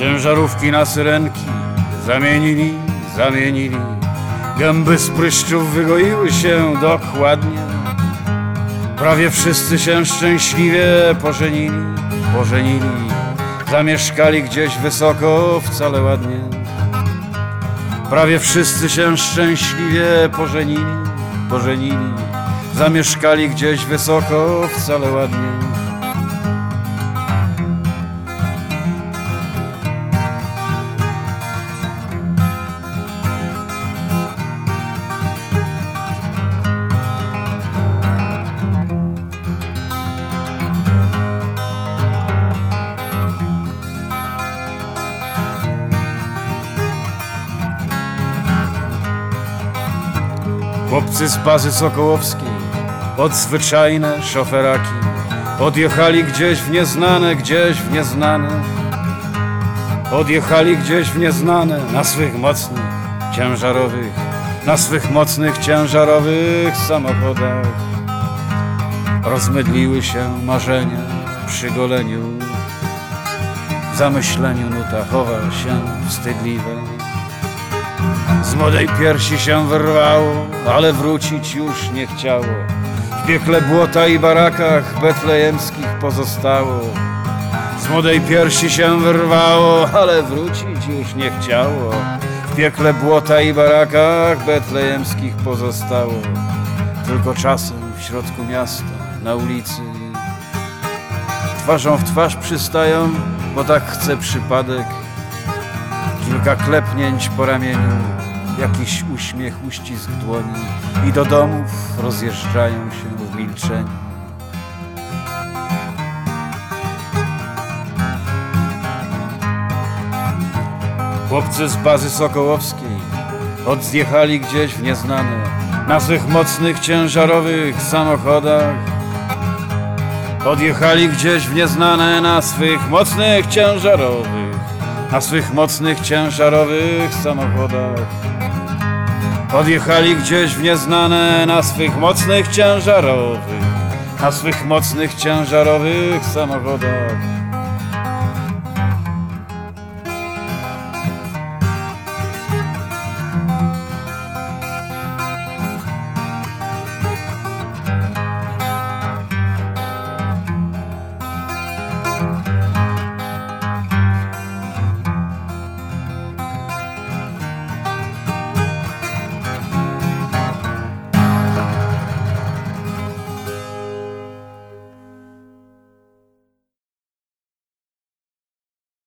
Ciężarówki na syrenki zamienili, zamienili. Gęby z pryszczów wygoiły się dokładnie. Prawie wszyscy się szczęśliwie pożenili, pożenili. Zamieszkali gdzieś wysoko, wcale ładnie. Prawie wszyscy się szczęśliwie pożenili, pożenili. Zamieszkali gdzieś wysoko, wcale ładnie. Chłopcy z bazy Sokołowskiej, odzwyczajne szoferaki, odjechali gdzieś w nieznane, gdzieś w nieznane. Odjechali gdzieś w nieznane na swych mocnych, ciężarowych, na swych mocnych, ciężarowych samochodach. Rozmydliły się marzenia przy goleniu, w zamyśleniu nuta chowa się wstydliwe. Z młodej piersi się wyrwało, ale wrócić już nie chciało. W piekle błota i barakach betlejemskich pozostało. Z młodej piersi się wyrwało, ale wrócić już nie chciało. W piekle błota i barakach betlejemskich pozostało. Tylko czasem w środku miasta, na ulicy, twarzą w twarz przystają, bo tak chce przypadek. Kilka klepnięć po ramieniu, jakiś uśmiech, uścisk dłoni i do domów rozjeżdżają się w milczeniu. Chłopcy z bazy Sokołowskiej odjechali gdzieś w nieznane na swych mocnych, ciężarowych samochodach. Odjechali gdzieś w nieznane na swych mocnych, ciężarowych, na swych mocnych, ciężarowych samochodach. Odjechali gdzieś w nieznane na swych mocnych, ciężarowych, na swych mocnych, ciężarowych samochodach.